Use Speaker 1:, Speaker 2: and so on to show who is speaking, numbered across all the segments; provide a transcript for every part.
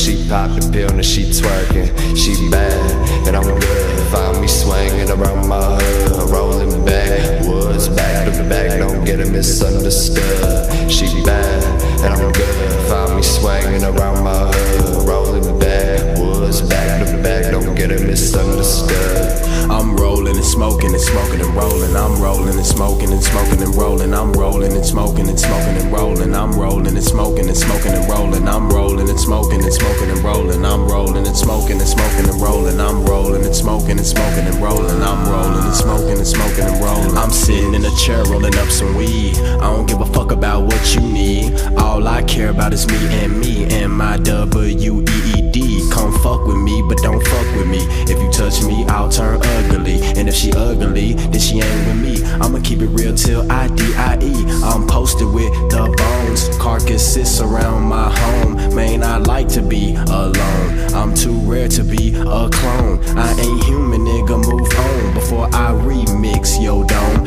Speaker 1: she pop the pill and she twerking. She bad, and I'm good. Find me swinging around my hood, rolling back, woods back to back. Don't get it misunderstood. She bad, and I'm good. Find me swinging around my hood, rolling back, woods back to back. Don't get it misunderstood.
Speaker 2: I'm rolling and smoking and smoking and rolling. I'm rolling and smoking and smoking and rolling. I'm rolling and smoking and smoking and rolling. I'm rolling and smoking and smoking and rolling. I'm rolling and smoking and smoking and rolling. I'm rolling and smoking and smoking and rolling. I'm rolling and smoking and smoking and rolling. I'm rolling and smoking and smoking and rolling. I'm sitting in a chair rolling up some weed. I don't give a fuck about what you need. All I care about is me and me and my W E E D. Come fuck with me, but don't fuck with me. If you touch me, I'll turn ugly. And if she ugly, then she ain't with me. I'ma keep it real till I D I E. I'm posted with the bones. Carcasses around my home. Man, I like to be alone. I'm too rare to be a clone. I ain't human, nigga. Move on before I remix yo dome.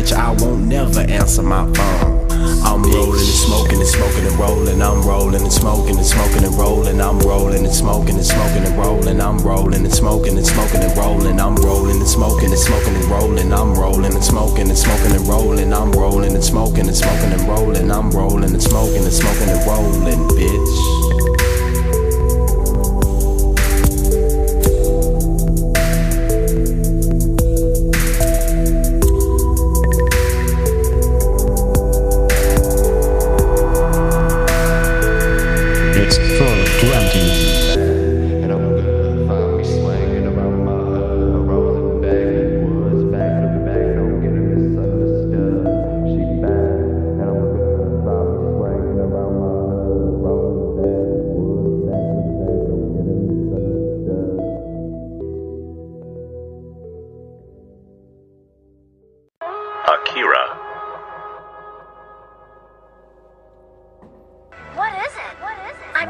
Speaker 2: Bitch. I won't never answer my phone. I'm rolling and smoking and smoking and rolling. I'm rolling and smoking and smoking and rolling. I'm rolling and smoking and smoking and rolling. I'm rolling and smoking and smoking and rolling. I'm rolling and smoking and smoking and rolling. I'm rolling and smoking and smoking and rolling. I'm rolling and smoking and smoking and rolling. I'm rolling and smoking and smoking and rolling, bitch.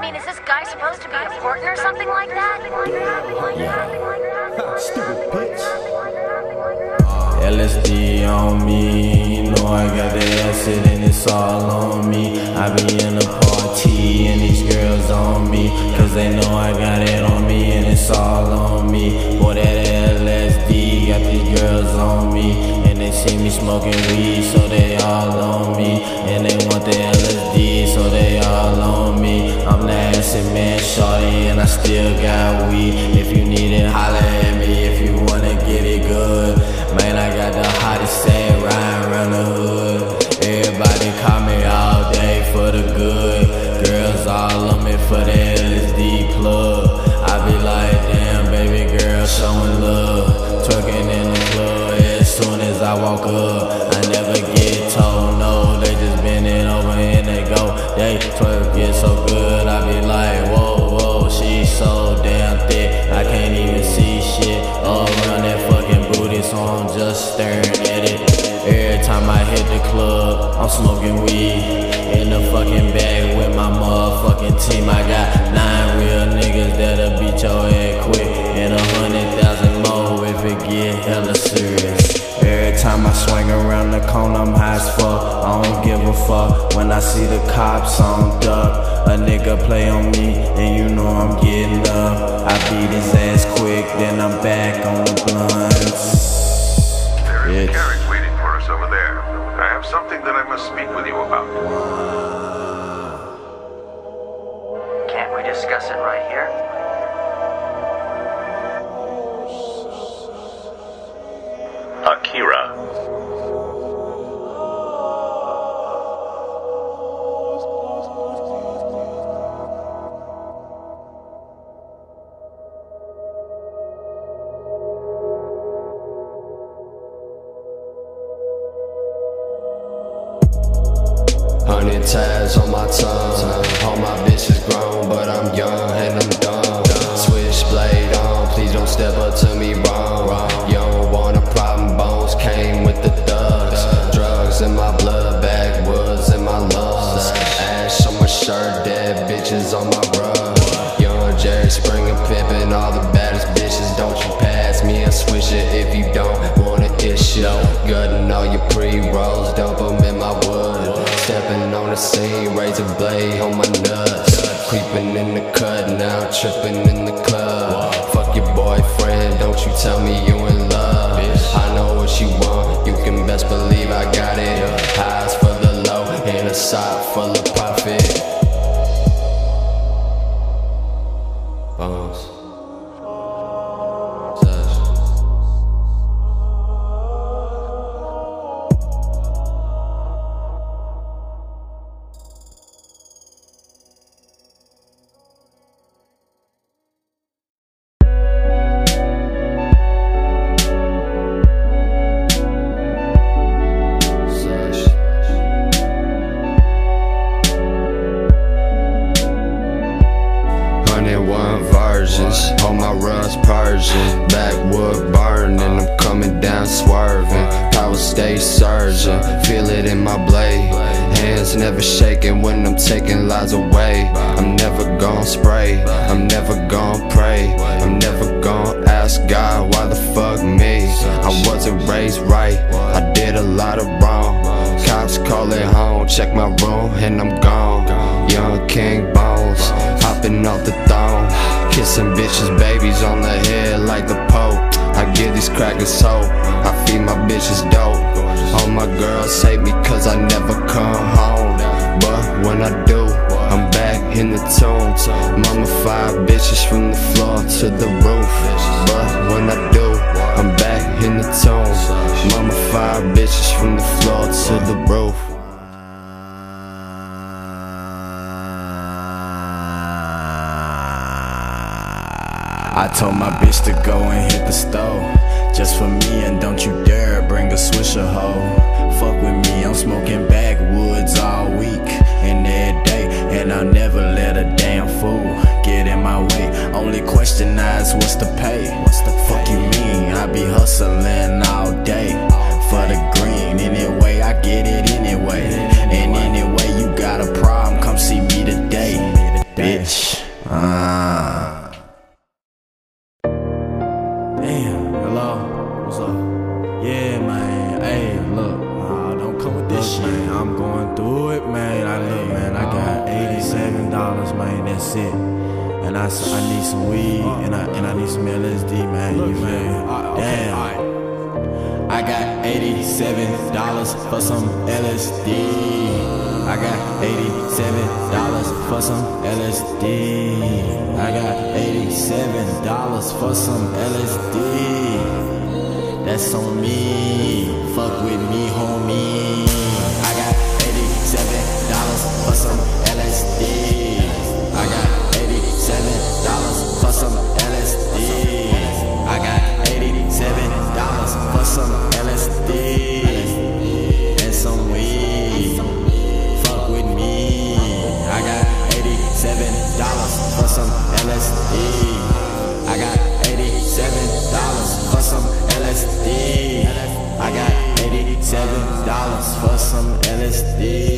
Speaker 3: I mean, is this guy supposed to be important or something like that?
Speaker 2: Stupid bitch. LSD on me, you know I got the acid and it's all on me. I be in a party and these girls on me, cause they know I got it on me and it's all on me. Boy, that LSD got these girls on me, and they see me smoking weed, so they all on me. And they want the LSD, so they all on me. I'm the acid man, shorty, and I still got weed. If you need it, holla at me if you wanna get it good. Man, I got the hottest set riding around the hood. Everybody call me all day for the good. Girls all on me for the just staring at it. Every time I hit the club, I'm smoking weed. In the fucking bag with my motherfucking team. I got nine real niggas that'll beat your head quick. And a hundred thousand more if it get hella serious. Every time I swing around the corner, I'm high as fuck. I don't give a fuck when I see the cops on duck. A nigga play on me, and you know I'm getting up. I beat his ass quick, then I'm back on the blunts.
Speaker 4: There is
Speaker 2: Bitch.
Speaker 4: a carriage waiting for us over there. I have something that I must speak with you about.
Speaker 5: Can't
Speaker 1: tripping in the club. Fuck your boyfriend, don't you tell me you in love. I know what you want, you can best believe I got it. Highs for the low, and a sock full of never shaking when I'm taking lies away. I'm never gon' spray, I'm never gon' pray. I'm never gon' ask God why the fuck me. I wasn't raised right, I did a lot of wrong. Cops calling home, check my room, and I'm gone. Young King Bones, hopping off the throne. Kissing bitches, babies on the head like the Pope. I give these crackers hope, I feed my bitches dope. All my girls hate me cause I never come home. But when I do, I'm back in the tombs. Mama five bitches from the floor to the roof. But when I do, I'm back in the tombs. Mama five bitches from the floor to the roof.
Speaker 2: I told my bitch to go and hit the stove Just for me and don't you dare bring a swisher hoe Fuck with me, I'm smoking backwoods all week and every day And I'll never let a damn fool get in my way Only question I is what's the pay? What's the fuck you mean? I be hustling all day for the green Anyway, I get it anyway That's on me. Fuck with me, homie. For some LSD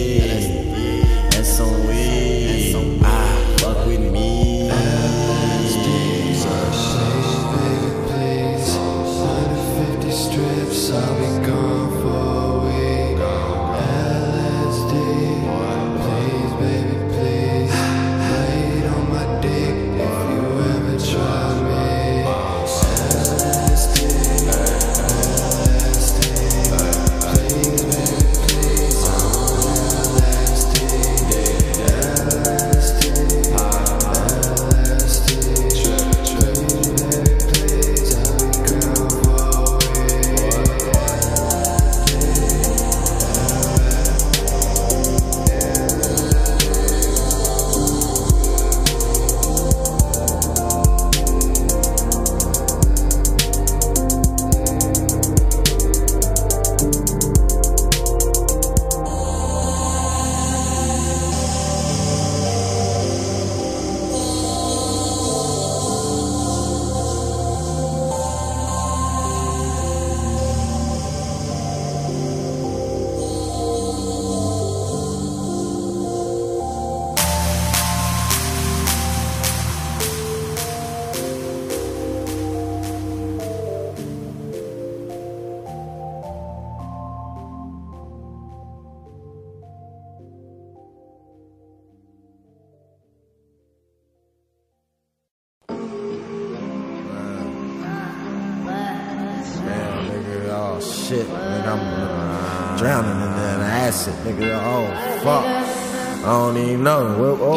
Speaker 2: shit, nigga. I'm drowning in that acid, nigga. Oh, fuck. I don't even know. Well, oh.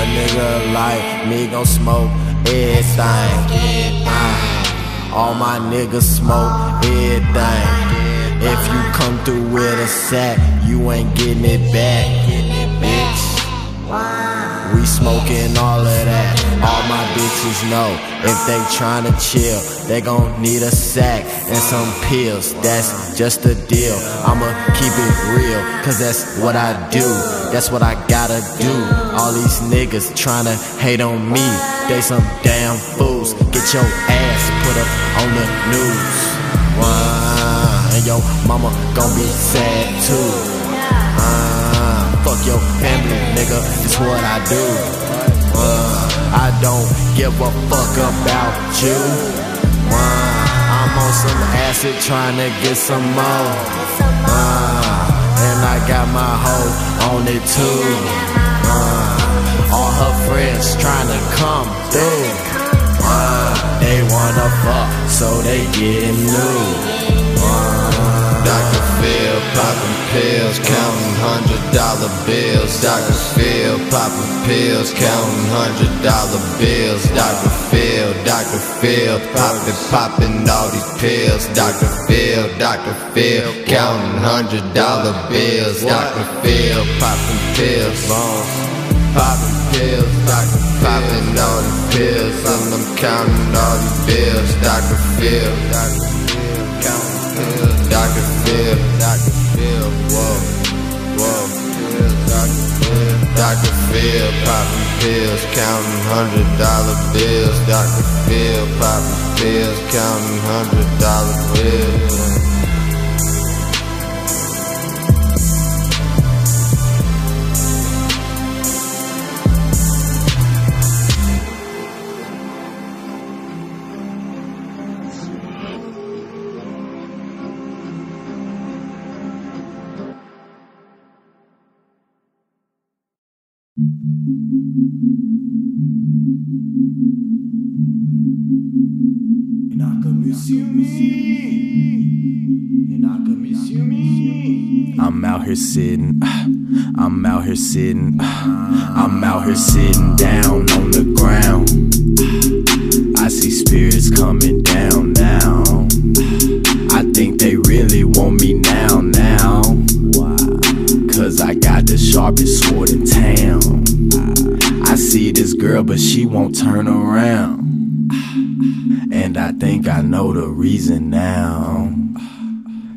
Speaker 2: A nigga like me gon' smoke everything. Uh, all my niggas smoke everything. If you come through with a sack, you ain't getting it back, smoking all of that. All my bitches know if they tryna chill, they gon' need a sack and some pills. That's just the deal. I'ma keep it real, cause that's what I do. That's what I gotta do. All these niggas tryna hate on me, they some damn fools. Get your ass put up on the news. Wow, and your mama gon' be sad too. Uh, fuck your family, nigga. It's what I do. Uh, I don't give a fuck about you. Uh, I'm on some acid trying to get some more. Uh, and I got my hoe on it too. Uh, all her friends trying to come through. Uh, they wanna fuck, so they getting new.
Speaker 1: Dr. Phil popping pills, counting hundred dollar bills. Dr. Phil popping pills, counting hundred dollar bills. Dr. Phil, Dr. Phil popping, popping all these pills. Dr. Phil, Dr. Phil counting hundred dollar bills. Dr. Phil popping pills, popping pills. Dr. Popping all the pills, and I'm counting all these bills. Dr. Phil, Dr. Phil counting pills. Phil, Dr. Phil, whoa, whoa, Dr. Phil, popping pills, counting hundred dollar bills. Dr. Phil, popping pills, counting hundred dollar bills.
Speaker 2: I'm out here sitting. I'm out here sitting. I'm out here sitting down on the ground. I see spirits coming down now. I think they really want me now, now. Cause I got the sharpest sword in town. I see this girl, but she won't turn around. And I think I know the reason now.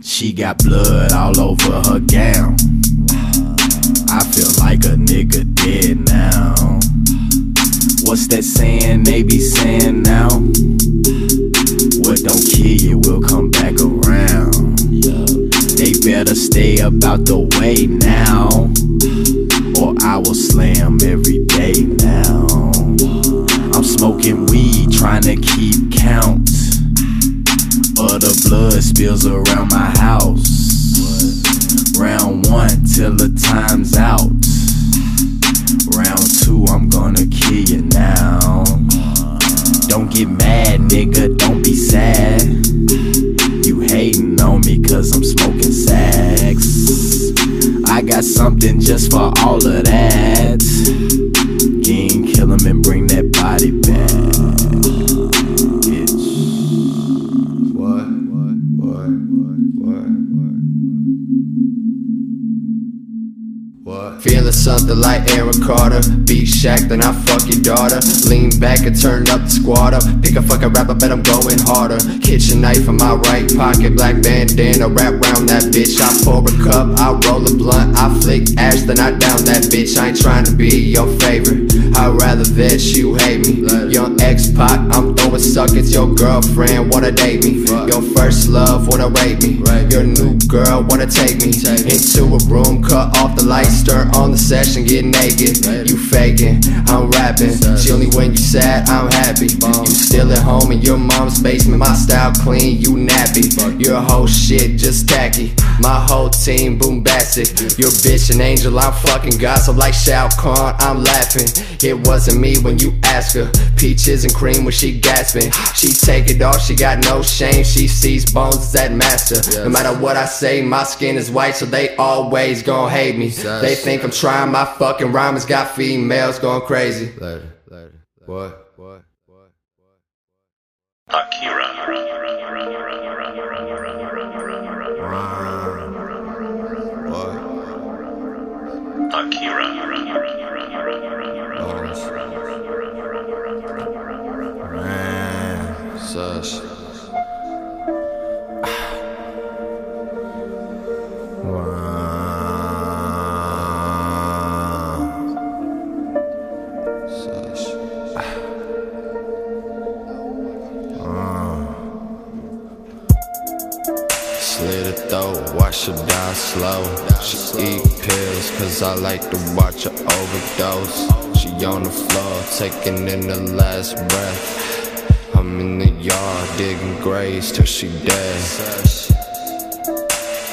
Speaker 2: She got blood all over her gown. I feel like a nigga dead now. What's that saying they be saying now? What don't kill you will come back around. They better stay about the way now. Or I will slam every day now. I'm smoking weed, trying to keep count. Or the blood spills around my house. Round one till the time's out. Round two, I'm gonna kill you now. Don't get mad, nigga, don't be sad. You hating on me cause I'm smoking sax. I got something just for all of that. Gang, kill him and bring
Speaker 1: something like Aaron Carter. Beat Shaq, then I fuck your daughter. Lean back and turn up the squad up. Pick a fucking rapper, bet I'm going harder. Kitchen knife in my right pocket, black bandana wrap round that bitch. I pour a cup, I roll a blunt, I flick ash, then I down that bitch. I ain't trying to be your favorite. I'd rather that you hate me. Young ex pot, I'm throwing suckers. Your girlfriend wanna date me. Your first love wanna rape me. Your new girl wanna take me into a room, cut off the lights, turn on the session, get naked. You faking, I'm rapping. She only when you sad, I'm happy. You still at home in your mom's basement, my style clean, you nappy. Your whole shit just tacky. My whole team bombastic. Your bitch an angel, I'm fucking God. So like Shao Kahn, I'm laughing. It wasn't me when you ask her. Peaches and cream when she gasping. She take it off, she got no shame. She sees bones as that master. No matter what I say, my skin is white, so they always gon' hate me. They think I'm trying my fucking rhymes. got females going crazy. Later, later. What? What? What?
Speaker 6: Akira. Akira.
Speaker 1: Sush. Sush. Ah. Ah. Slit her throat, wash her down slow. She eat pills, cause I like to watch her overdose. She on the floor, taking in the last breath. I'm in the yard, digging graves till she dead.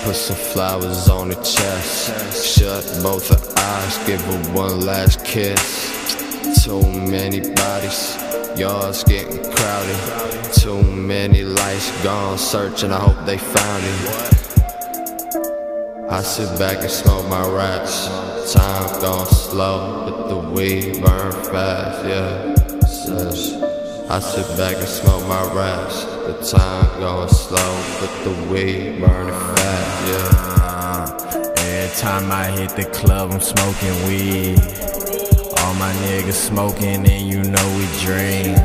Speaker 1: Put some flowers on her chest. Shut both her eyes, give her one last kiss. Too many bodies, yards getting crowded. Too many lights gone, searching, I hope they found it. I sit back and smoke my raps. Time gone slow, but the weed burn fast, yeah. Sush. I sit back and smoke my raps. The time going slow, but the weed burning fast, yeah.
Speaker 2: Every time I hit the club, I'm smoking weed. All my niggas smoking, and you know we drink.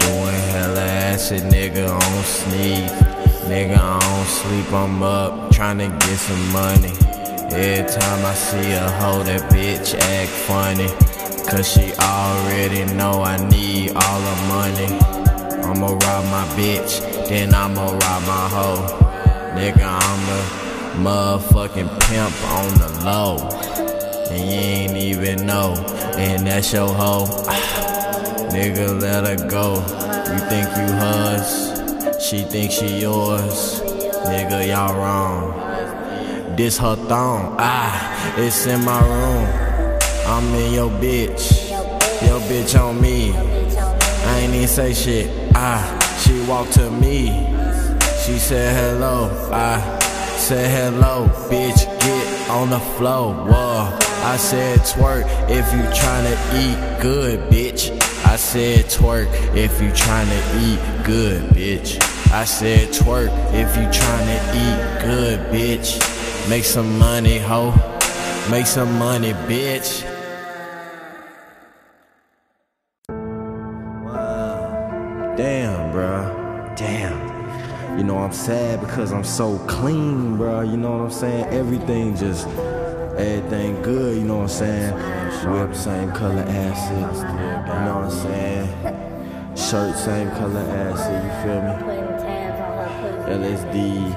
Speaker 2: Doing hella acid, nigga on sneak. Nigga I don't sleep, I'm up, tryna get some money. Every time I see a hoe, that bitch act funny. Cause she already know I need all the money. I'ma rob my bitch, then I'ma rob my hoe. Nigga, I'm the motherfucking pimp on the low. And you ain't even know, and that's your hoe. Nigga, let her go. You think you hers, she think she yours. Nigga, y'all wrong. This her thong, ah, it's in my room. I'm in your bitch, your bitch on me. I ain't even say shit, ah, she walked to me. She said hello, I said hello, bitch, get on the floor. Whoa, I said twerk if you tryna eat good, bitch. I said twerk if you tryna eat good, bitch. I said twerk if you tryna eat good, bitch. Make some money, ho. Make some money, bitch. Wow. Damn, bruh. Damn. You know, I'm sad because I'm so clean, bruh. You know what I'm saying? Everything just, everything good, you know what I'm saying? Whip, same color acid. You know what I'm saying? Shirt, same color acid, you feel me? LSD,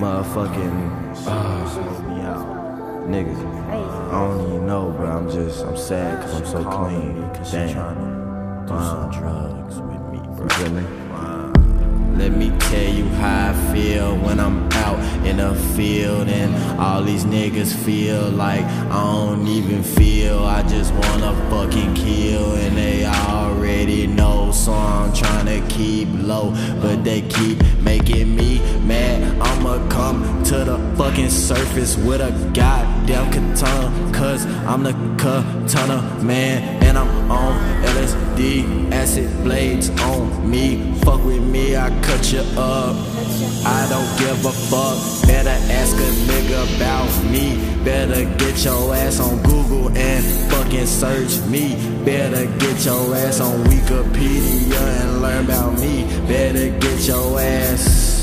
Speaker 2: motherfucking, uh, smoke me out. Nigga, I don't even know, but I'm just, I'm sad cause I'm so clean. Damn. Do some drugs with me, bro. You feel me? Let me tell you how I feel when I'm out in the field and all these niggas feel like I don't even feel. I just wanna fucking kill and they already know, so I'm trying to keep low, but they keep making me mad. I'ma come to the fucking surface with a goddamn katana, cause I'm the katana man and I'm on LSD, acid blades on me. Fuck with me, I cut you up. I don't give a fuck. Better ask a nigga about me. Better get your ass on Google and fucking search me. Better get your ass on Wikipedia and learn about me. Better get your ass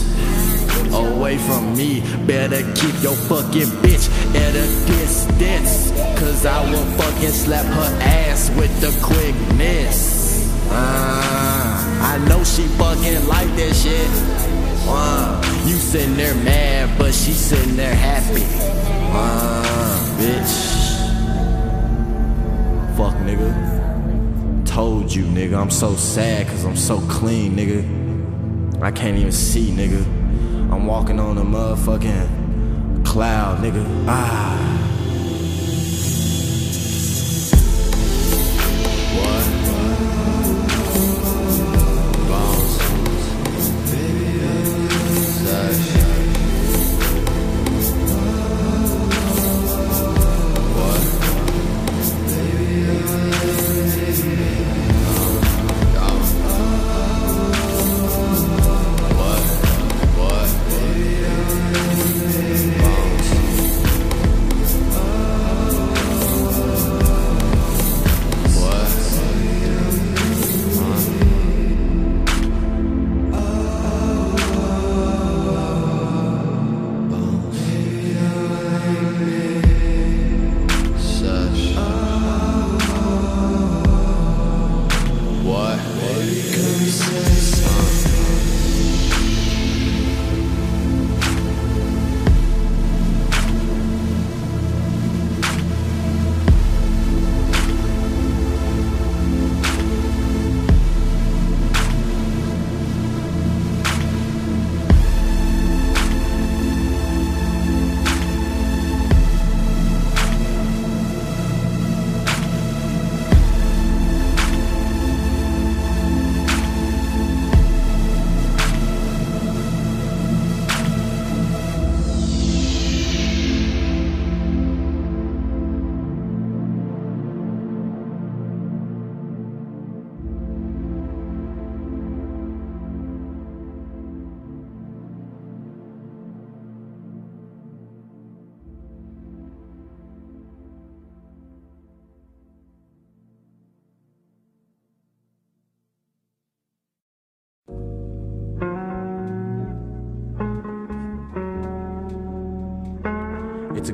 Speaker 2: away from me. Better keep your fucking bitch at a distance. Cause I will fucking slap her ass with the quickness. Uh, I know she fucking like that shit. Uh, you sitting there mad, but she sitting there happy. Uh, bitch. Fuck, nigga. Told you, nigga. I'm so sad cause I'm so clean, nigga. I can't even see, nigga. I'm walking on a motherfucking cloud, nigga. Ah.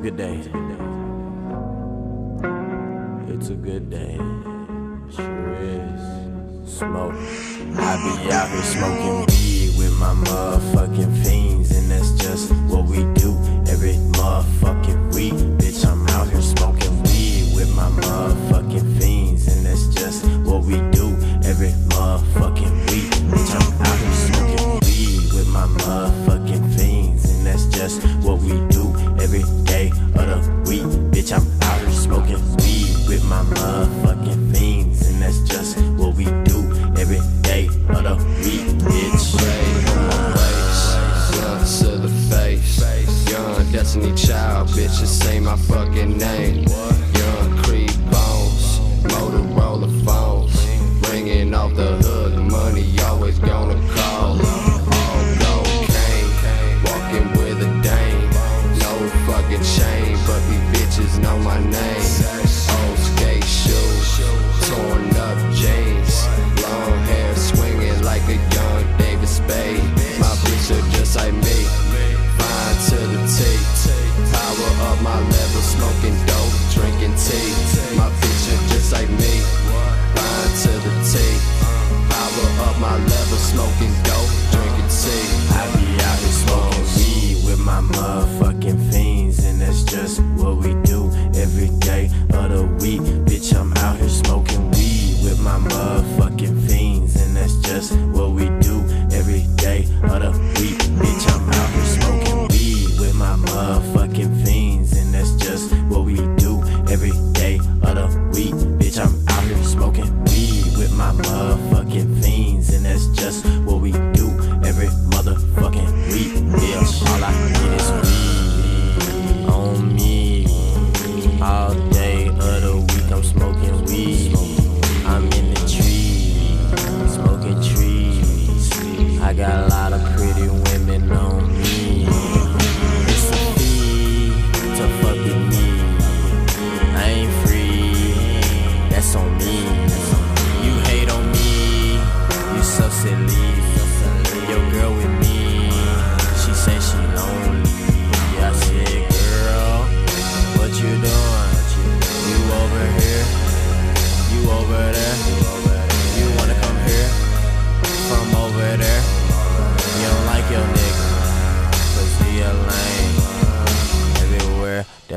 Speaker 2: good day. It's a good day. Sure is. Smoke. I be out here smoking weed with my motherfucking fiends, and that's just what we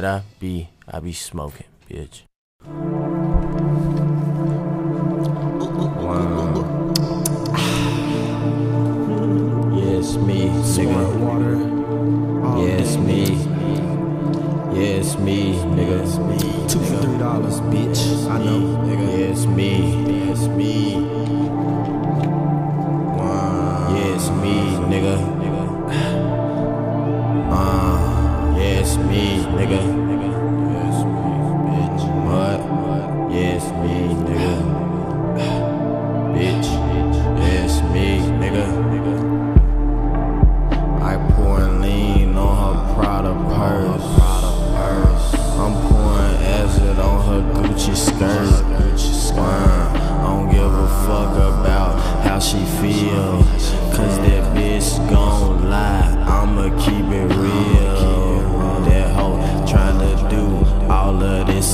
Speaker 2: that I be, I be smoking, bitch. Wow. yeah, it's me, nigga. Water. Oh, yeah, it's me. Yeah, it's me, nigga. Two for three dollars, bitch. I know.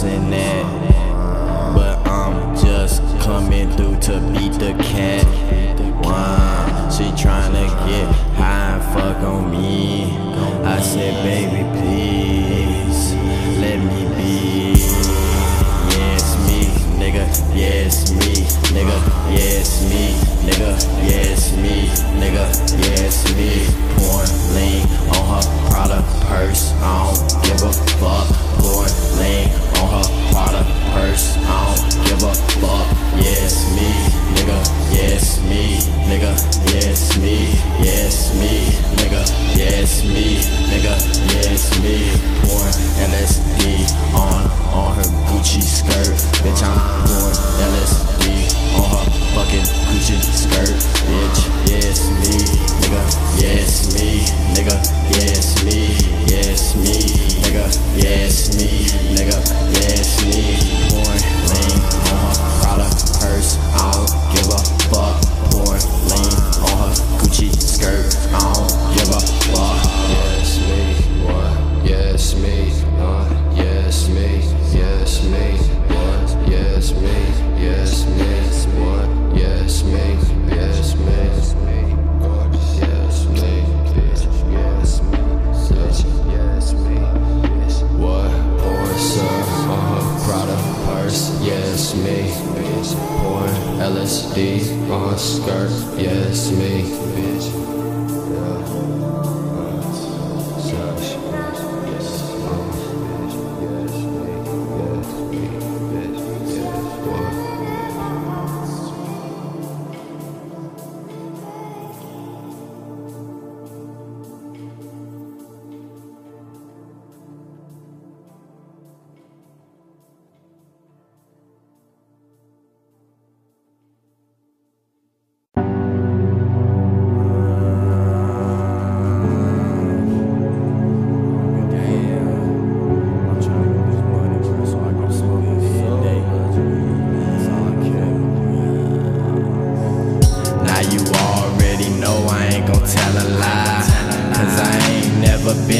Speaker 2: And
Speaker 1: that. But I'm just coming through to beat the cat. Wow, she tryna get high and fuck on me.
Speaker 2: I said, baby, LSD on skirt, yes, me,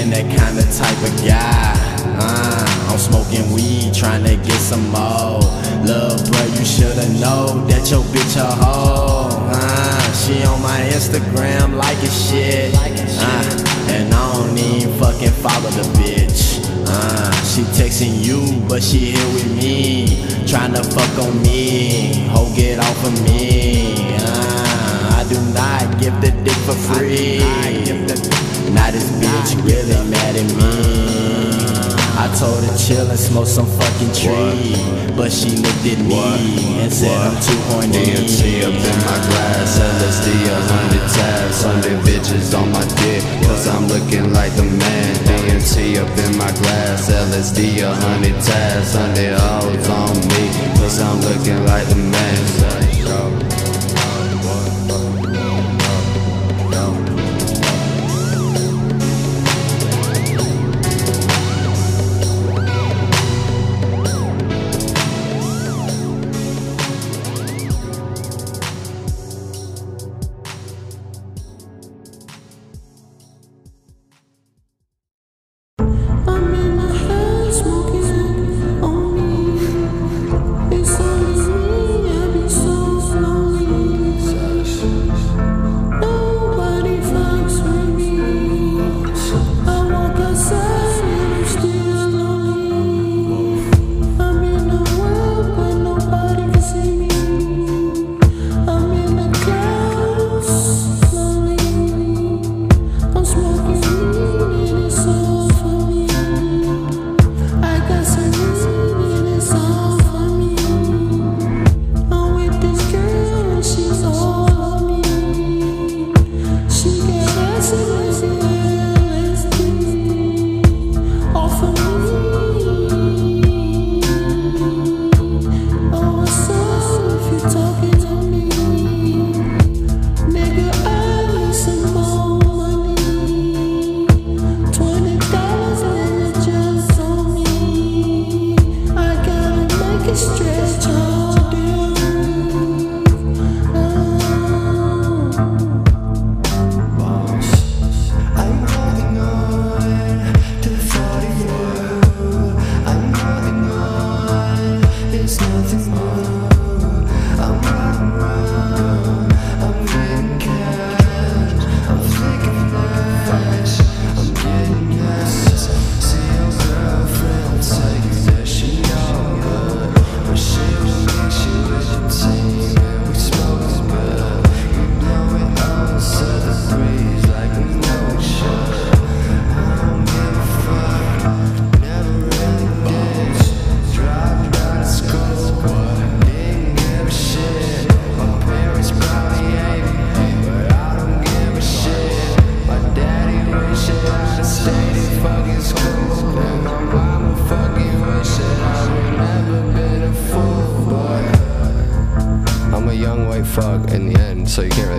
Speaker 2: been that kind of type of guy. Uh, I'm smoking weed, trying to get some more. Love, bro, you shoulda know that your bitch a hoe. Uh, she on my Instagram liking shit. Uh, and I don't even fucking follow the bitch. Uh, she texting you, but she here with me. Trying to fuck on me. Ho, get off of me. I do not give the dick for free. Now this bitch really mad at me. I told her chill and smoke some fucking tree.
Speaker 1: But she looked at me and said I'm too horny. DMT up in my glass, LSD a hundred tabs, hundred bitches on my dick, cause I'm looking like the man. DMT up in my glass, LSD a hundred tabs, hundred hoes on me, cause I'm looking like the man.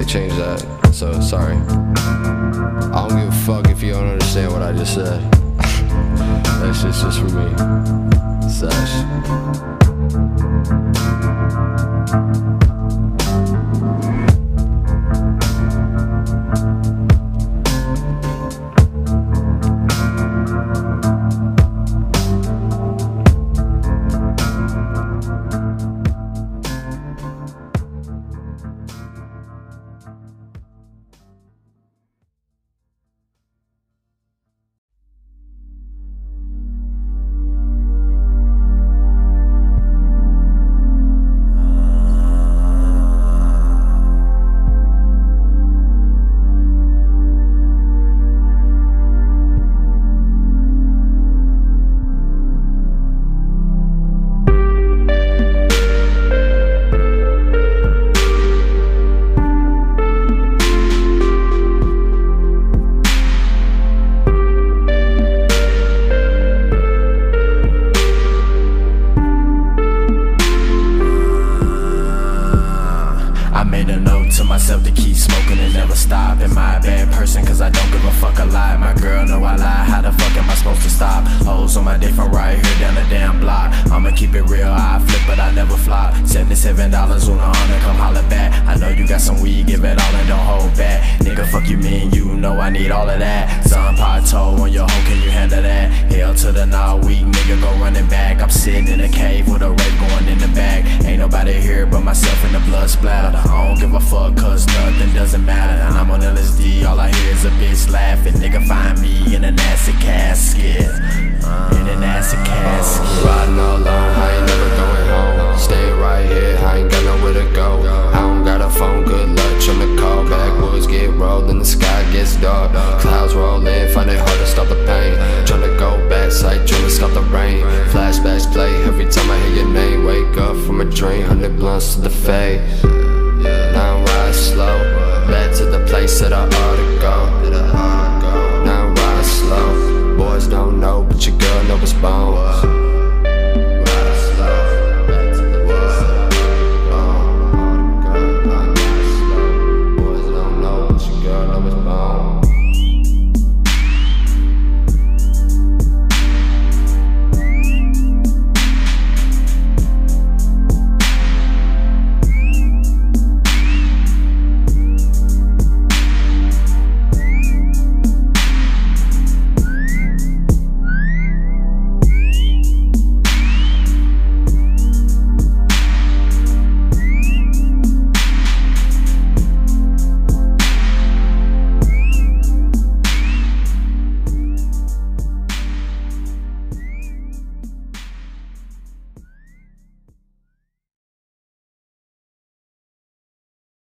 Speaker 1: they changed that, so sorry. I don't give a fuck if you don't understand what I just said. that shit's just for me. Sash. need all of that. Sun pot toe on your hoe, can you handle that? Hell to the now weak nigga, go running back. I'm sitting in a cave with a rape going in the back. Ain't nobody here but myself and the blood splatter. I don't give a fuck,
Speaker 7: cause nothing doesn't matter. I'm on LSD, all I hear is a bitch laughing. Nigga, find me in an acid casket. In an acid casket.
Speaker 1: Uh, riding all alone, I ain't never going home. Stay right here, I ain't got nowhere to go. I don't got a phone, good bitch on the call. Backwoods get rolled and the sky gets dark. Clouds roll in, find it hard to stop the pain. Tryna go back, sight, tryna stop the rain. Flashbacks play every time I hear your name.
Speaker 7: Wake up from a dream, hundred blunts to the
Speaker 8: face. Now I ride slow,
Speaker 1: back to the place that I ought to go. Now I ride slow, boys don't know, but your girl know it's bone.